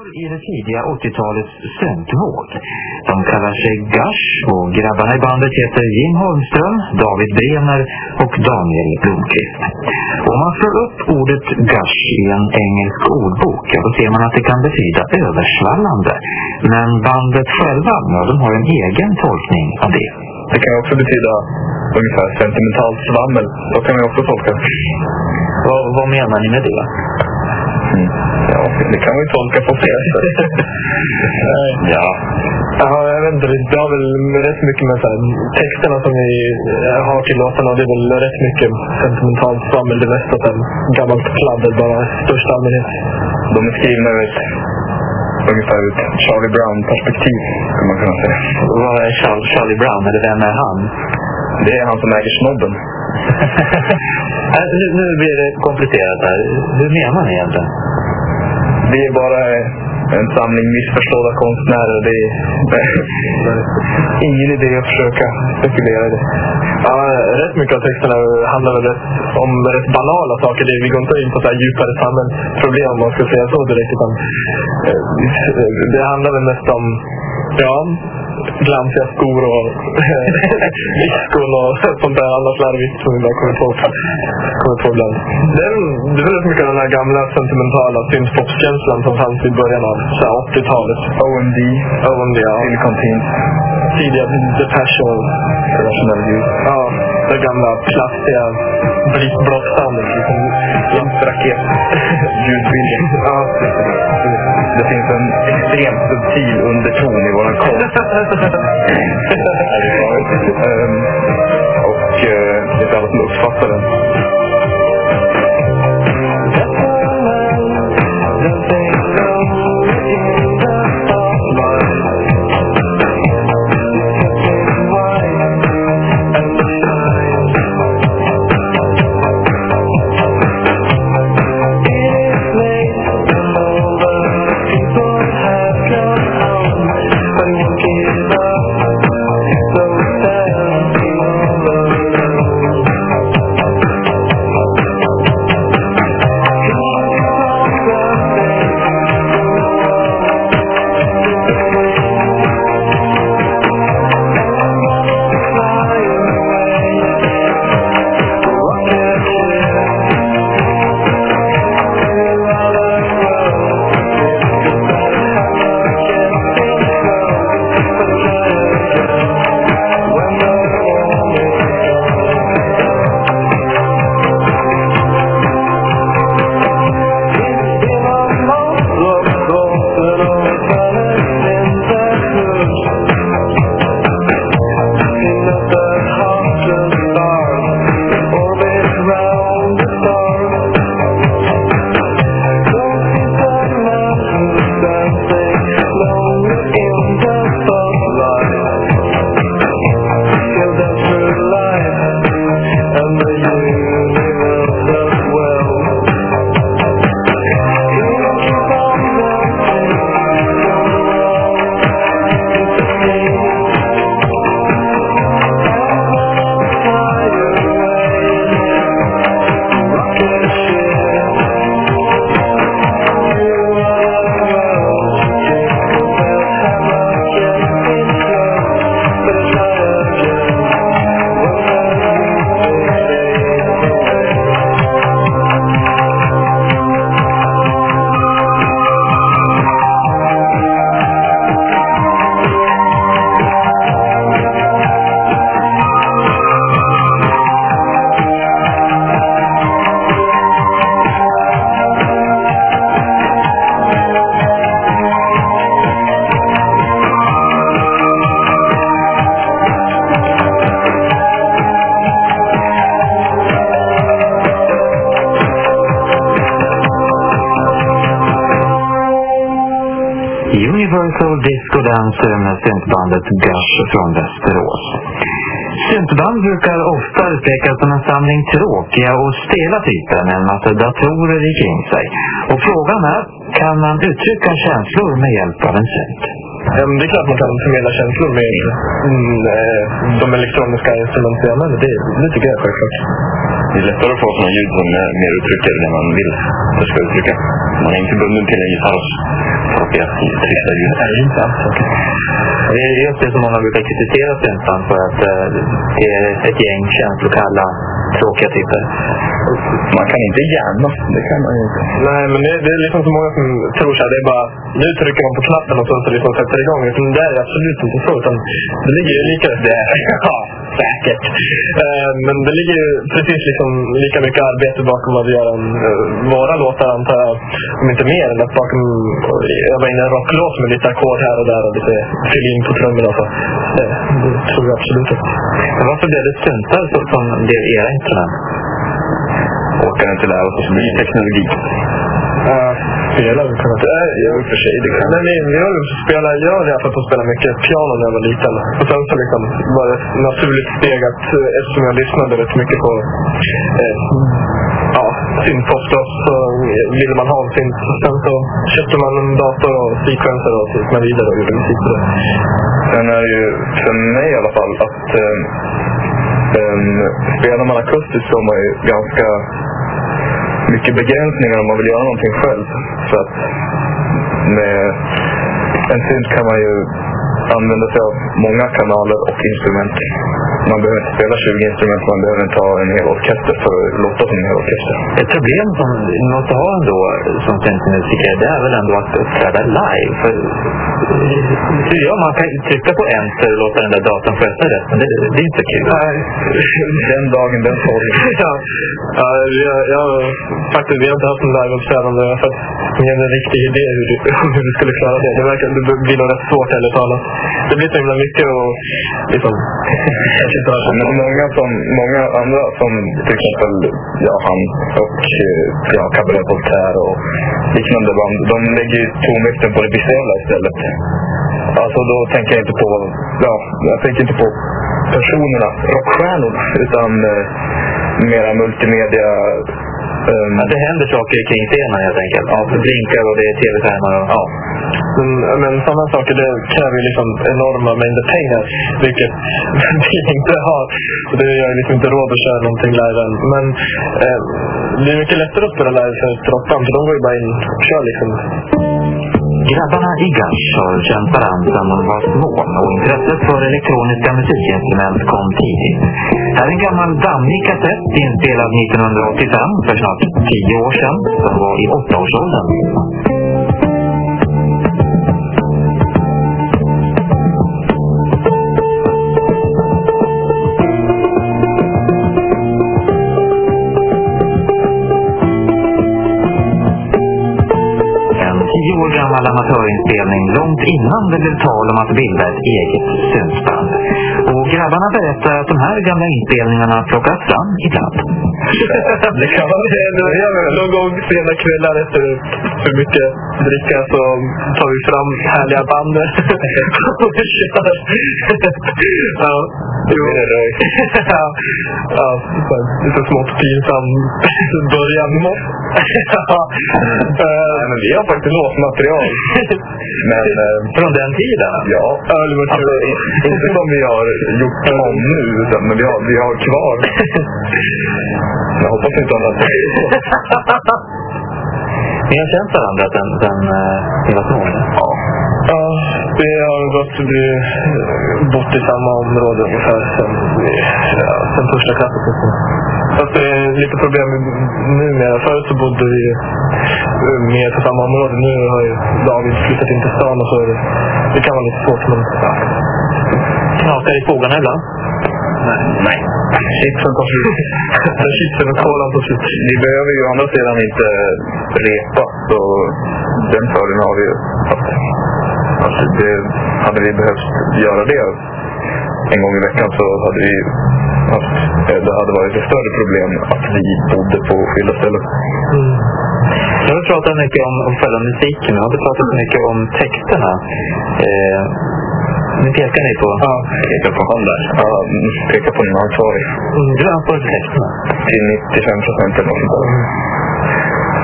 i det tidiga 80-talets syntvåg. De kallar sig Gush och grabbarna i bandet heter Jim Holmström, David Bremer och Daniel Blomqvist. Om man slår upp ordet Gush i en engelsk ordbok, ja, då ser man att det kan betyda översvallande. Men bandet själva, ja, de har en egen tolkning av det. Det kan också betyda ungefär sentimentalt svammel. Så kan man också tolka. Vad, vad menar ni med det? Mm. Ja, det kan man ju tolka på flera sätt. Ja, Ja, jag vet inte. Det har väl rätt mycket med så här, texterna som vi eh, har till låtarna. Det är väl rätt mycket sentimentalt svammel. Det mesta här, gammalt pladder bara i största allmänhet. De är skrivna ur ett ungefär ett Charlie Brown-perspektiv, skulle man kunna säga. vad är Charlie, Charlie Brown, eller vem är han? Det är han som äger snobben. Äh, nu, nu blir det komplicerat här. Hur menar ni egentligen? Det är bara en samling missförstådda konstnärer. Det är, ingen idé att försöka spekulera i det. Ja, rätt mycket av texterna handlar väl om rätt banala saker. Det, vi går inte in på så här djupare samhällsproblem om man ska säga så direkt. Utan, eh, det handlar väl mest om ja, glansiga skor och viskon och sånt där annat larvigt som vi bara kommer på, kommer på ibland. Det är, det är väldigt mycket av den här gamla sentimentala synthpopskänslan som fanns i början av så här 80-talet. OMD, OMD, ja. Silicon Teens, Tidiga Depeche och Rational Youth. Ja, det gamla plastiga blåssoundet. Liksom. Raket, ljudbilden. Ja. Det finns en extremt subtil underton i våran konst. um, och uh, det är alla som uppfattar den. Soul disco-dance med syntbandet Gush från Västerås. Syntband brukar ofta utpekas som en samling tråkiga och stela typer med en massa datorer kring sig. Och frågan är, kan man uttrycka känslor med hjälp av en synt? Ja, det är klart man kan förmedla känslor med mm, eh, de elektroniska instrumenten. Det, det tycker jag självklart. Det är lättare att få sådana ljud som är mer uttrycker det man vill det ska uttrycka. Man är inte bunden till en gitarrs tråkiga, trista ljud. Det är inte alls. Det är just det som många brukar kritisera syntband för att eh, det är ett gäng känslokalla, tråkiga typer. Man kan inte gärna, det kan man ju inte. Nej, men det, det är liksom så många som tror så här, det är bara, nu trycker man på knappen och så, så liksom sätter det igång. Det är absolut inte så, utan det ligger ju lika... Det, ja, säkert. Eh, men det ligger ju precis liksom lika mycket arbete bakom vad vi gör än eh, våra låtar, antar jag. Om inte mer än att bakom öva in en rocklåt med lite ackord här och där och lite fyll in på trummorna. Så. Det, det tror jag absolut inte. Varför blev det syntar som, blev era instrument? Orkar inte lära oss ny teknologi. Uh, spelar vi kunnat... Det är ju för sig det kan. Nej, har ju spelat, jag i alla fall fått spela mycket piano när jag var liten. Och sen så liksom var det ett naturligt steg att eh, eftersom jag lyssnade rätt mycket på eh, ja, syntpop då, så ville man ha en synt. Sen så köpte man en dator och sequencer och så gick man vidare och gjorde musik på det. Sen är det ju, för mig i alla fall, att eh, eh, spelar man akustiskt så har man ju ganska mycket begränsningar om man vill göra någonting själv. Så att med en synt kan man ju använda sig av många kanaler och instrument. Man behöver inte spela 20 instrument, man behöver inte ha en hel orkester för att låta som en hel orkester. Ett problem som ni måste ha ändå som syntmusiker, det är väl ändå att uppträda live. För, hur gör man? Kan trycka på enter och låta den där datorn sköta resten. Det, det är inte kul. Nej. Den dagen, den sorgen. ja, ja, jag, jag, faktiskt, vi har inte haft en liveuppträdande. Jag har ingen riktig idé hur du, hur du skulle klara det. Det, verkar, det blir nog rätt svårt ärligt talat. Det blir så himla mycket och liksom... Men många, som, många andra som till exempel ja, han och eh, ja, Cabaret Voltaire och liknande band, de lägger ju tonvikten på det visuella istället. Alltså då tänker jag inte på, ja, jag tänker inte på personerna, rockstjärnorna, utan eh, mera multimedia Ja, det händer saker kring scenen helt enkelt. Ja, det blinkar och det är tv-skärmar och ja. Men, men sådana saker det kräver ju liksom enorma mängder pengar. Vilket vi inte har. Och det gör liksom inte råd att köra någonting live än. Men eh, det är mycket lättare att spela live för rockband. För de går ju bara in och kör liksom. Grabbarna i Gash har känt varandra sedan de var små och intresset för elektroniska musikinstrument kom tidigt. Här är en gammal dammig kassett inspelad 1985 för snart tio år sedan. Den var i åttaårsåldern. En tio år gammal amatörinspelning långt innan det blev tal om att bilda ett eget syntband. Grabbarna berättar att de här gamla inspelningarna plockas fram ibland. Det kan man säga. Någon gång sena kvällar efter för mycket dricka så tar vi fram härliga band och kör. ja, jo. ja, ja, så lite smått pinsam början. ja. Eh, Nej, men vi har faktiskt låtmaterial. Men eh, Från den tiden? ja, Ja, det alltså, inte som vi har gjort om nu, utan, men vi har, vi har kvar. Jag hoppas inte annat. Ni har känt varandra sedan uh, ni var små? Ja. Ja, vi har gått, vi bott i samma område ungefär sen, vi- ja, sen första klassen. liksom. Fast det är lite problem numera. Förut så bodde vi mer på samma område. Nu har ju David flyttat in till stan och så är det, det kan vara lite svårt. Men, ja. Knakar i fogarna ibland? Nej. Chipsen tar slut. Chipsen och kolan tar slut. Vi behöver ju å andra sidan inte repa, så den fördelen har vi ju. Alltså det, hade vi behövt göra det en gång i veckan så hade vi haft, det hade varit ett större problem att vi bodde på skilda ställen. Mm. Jag har pratat mycket om, om själva musiken. Jag har pratat mycket om texterna. Eh, nu pekar ni på... Ja. Peka på han där. Ja, peka på någon ansvarig. Du är ansvarig för texterna. Till 95 procent eller något där.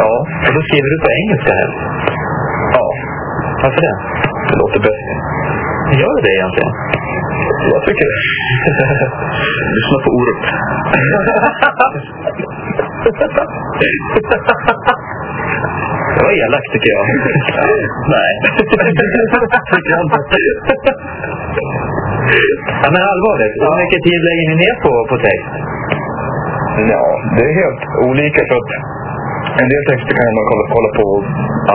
Ja, Och då skriver du på engelska här. ja, Varför det? Det låter bäst. Gör det egentligen? Jag tycker det. Lyssna på Orup. Det var elakt tycker jag. Nej. tycker jag inte. Ja, men allvarligt. Hur mycket tid lägger ni ner på, på text? Ja, det är helt olika för att en del texter kan man kolla, hålla på och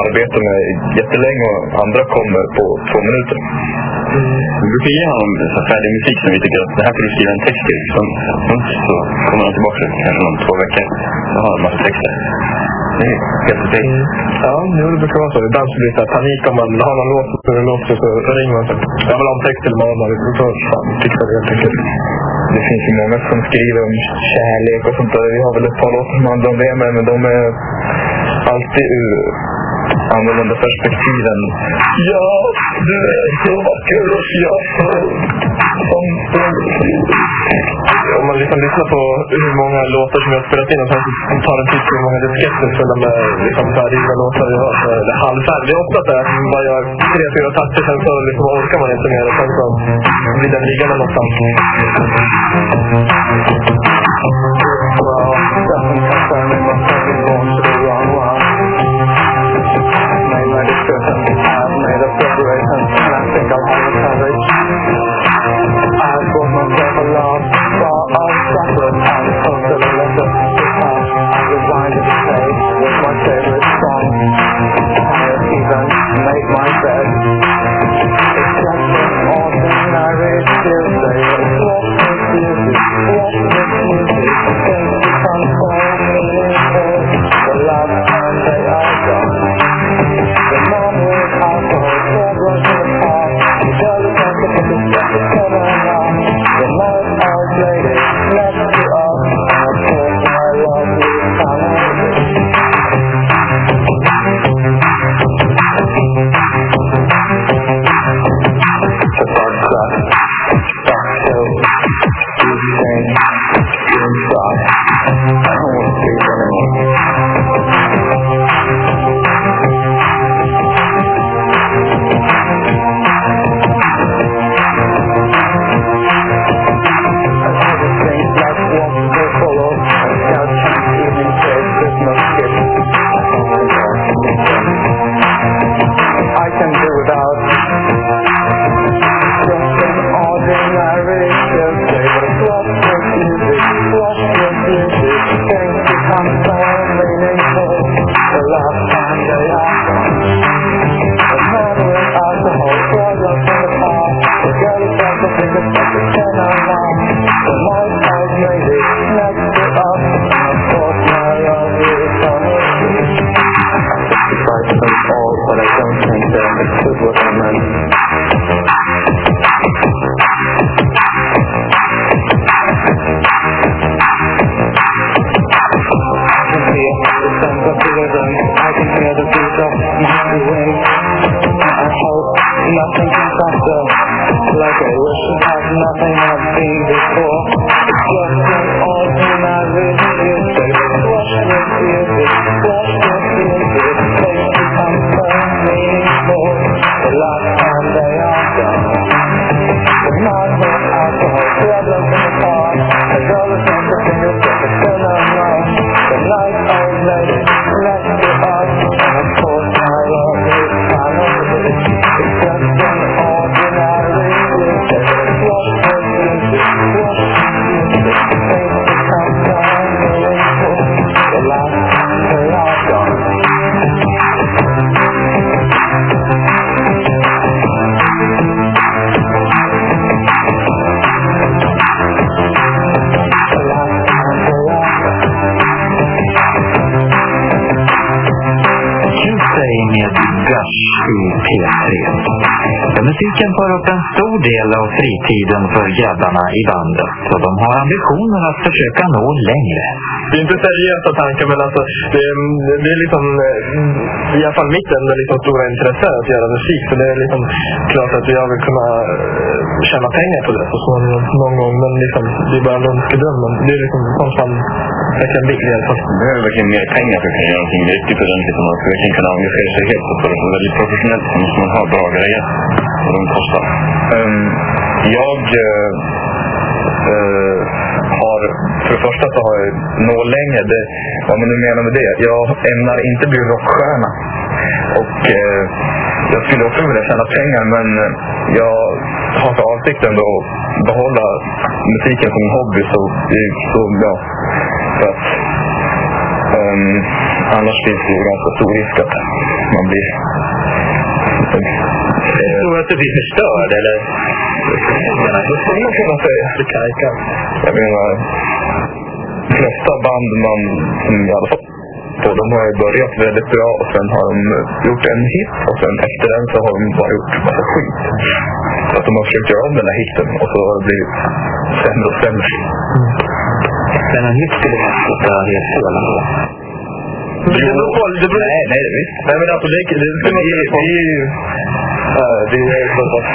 arbeta med jättelänge och andra kommer på två minuter. Vi brukar ge honom så färdig musik som vi tycker att det här får du skriva en text till. Som, så kommer han tillbaka kanske om två veckor. Då har han en massa texter. Det är helt okej. Ja, jo, det brukar vara så. Ibland så blir det så panik om man har någon låt och det låter så ringer man så här, Jag vill ha en text till imorgon. Och så fixar det helt enkelt. Det finns ju många som skriver om kärlek och sånt där. Vi har väl ett par låtar som handlar om det med, men de är alltid ur annorlunda perspektiv än Ja, du är så vacker och jag om man liksom lyssnar på hur många låtar som jag har spelat in och sen tar en titt på hur många disketter fulla med liksom färdiga låtar vi har så är det liksom halvfärdigt. Det är ofta så att man bara gör tre, fyra takter sen så liksom orkar man inte mer och sen så blir den liggande någonstans. Musiken tar upp en stor del av fritiden för grabbarna i bandet och de har ambitionen att försöka nå längre. Det är inte seriösa tankar men alltså det, är- det är liksom eh, i alla fall mitt enda liksom stora intresse att göra musik. Så det är liksom klart att jag vill kunna eh, tjäna pengar på det så småningom någon gång. Men liksom, det är bara en önskedröm. Men det är liksom sånt man jag vill i alla fall. Behöver verkligen mer pengar för att kunna göra någonting riktigt ordentligt. Man ska verkligen kunna engagera sig helt och det. Väldigt professionellt så måste man ha bra grejer. Och de kostar. Um, jag uh, har för det första så har jag nå längre. Det, vad man nu menar med det. Jag ämnar inte bli rockstjärna. Och uh, jag skulle också vilja tjäna pengar men jag har för avsikt ändå att behålla musiken som en hobby. Så, så ja, för att, ehm, annars finns det ju ganska stor risk att man blir... Tror du att du blir förstörd eller? Det skulle man kunna säga. Jag menar, de flesta band man, som i alla fall på, de har börjat väldigt bra och sen har de gjort en hit och sen efter den så har de bara gjort massa skit. Så att de har försökt göra om den här hitten och så har det blivit sämre och sämre. Men en skulle man hitta. Men det beror på... Det beror, Nej, nej, visst. nej, men alltså, det, det, det, Men vi, vi är ju... det är så att...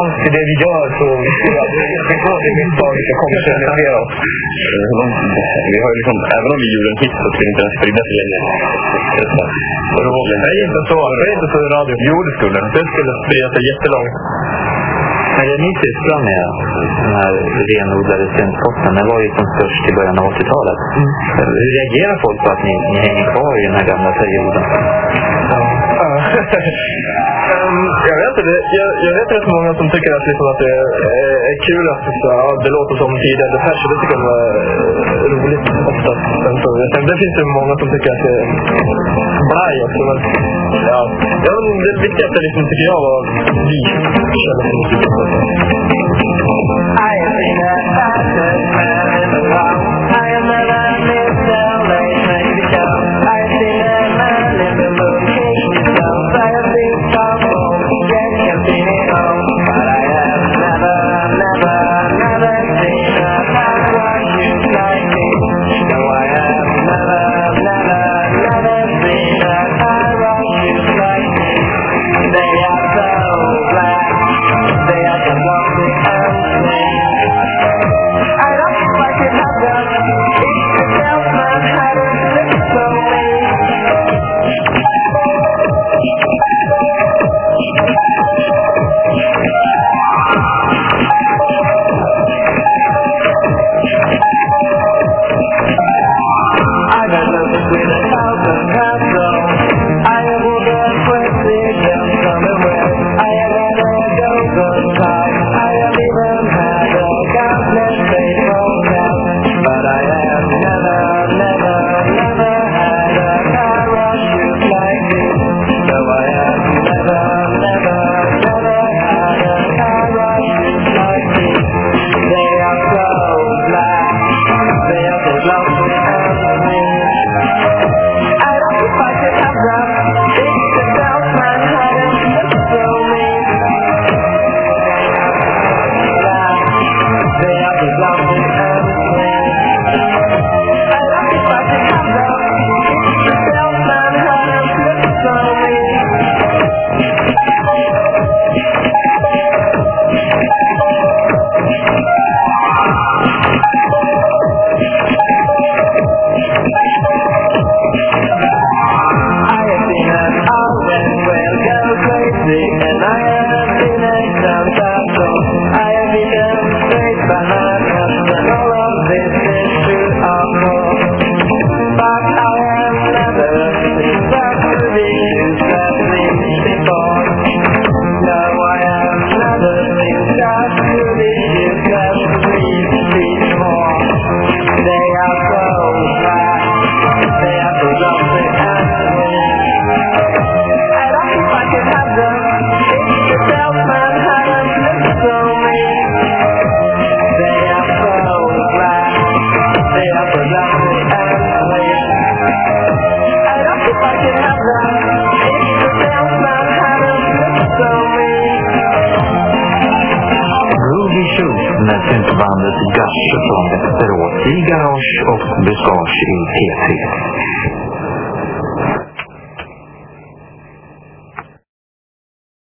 Allt i det vi gör så... Det, det går till misstag vi ska kommersialisera oss. Vi har ju liksom, även om vi gjorde en hit så skulle inte den sprida sig längre. Nej, inte så. Det är inte så i radio. Jo, det skulle. Det skulle sprida sig jättelångt. Men det ni sysslar med, den här renodlade syntpoppen, den var ju som störst i början av 80-talet. Hur reagerar folk på att ni, ni hänger kvar i den här gamla perioden? Ehm, Mm, jag vet inte. Jag, jag vet rätt många som tycker att, liksom, att det är, är kul att så, ja, det låter som tidigare Depeche. och Det tycker de är roligt oftast. Men så, sen, det finns ju många som tycker att det är blaj också. Men, ja, ja, men det viktigaste liksom, tycker jag var vi känner för musiken. I am in a battered man in the world. I have never Shoes med syntbandet Gush från Västerås i Garage och Buskage i T3.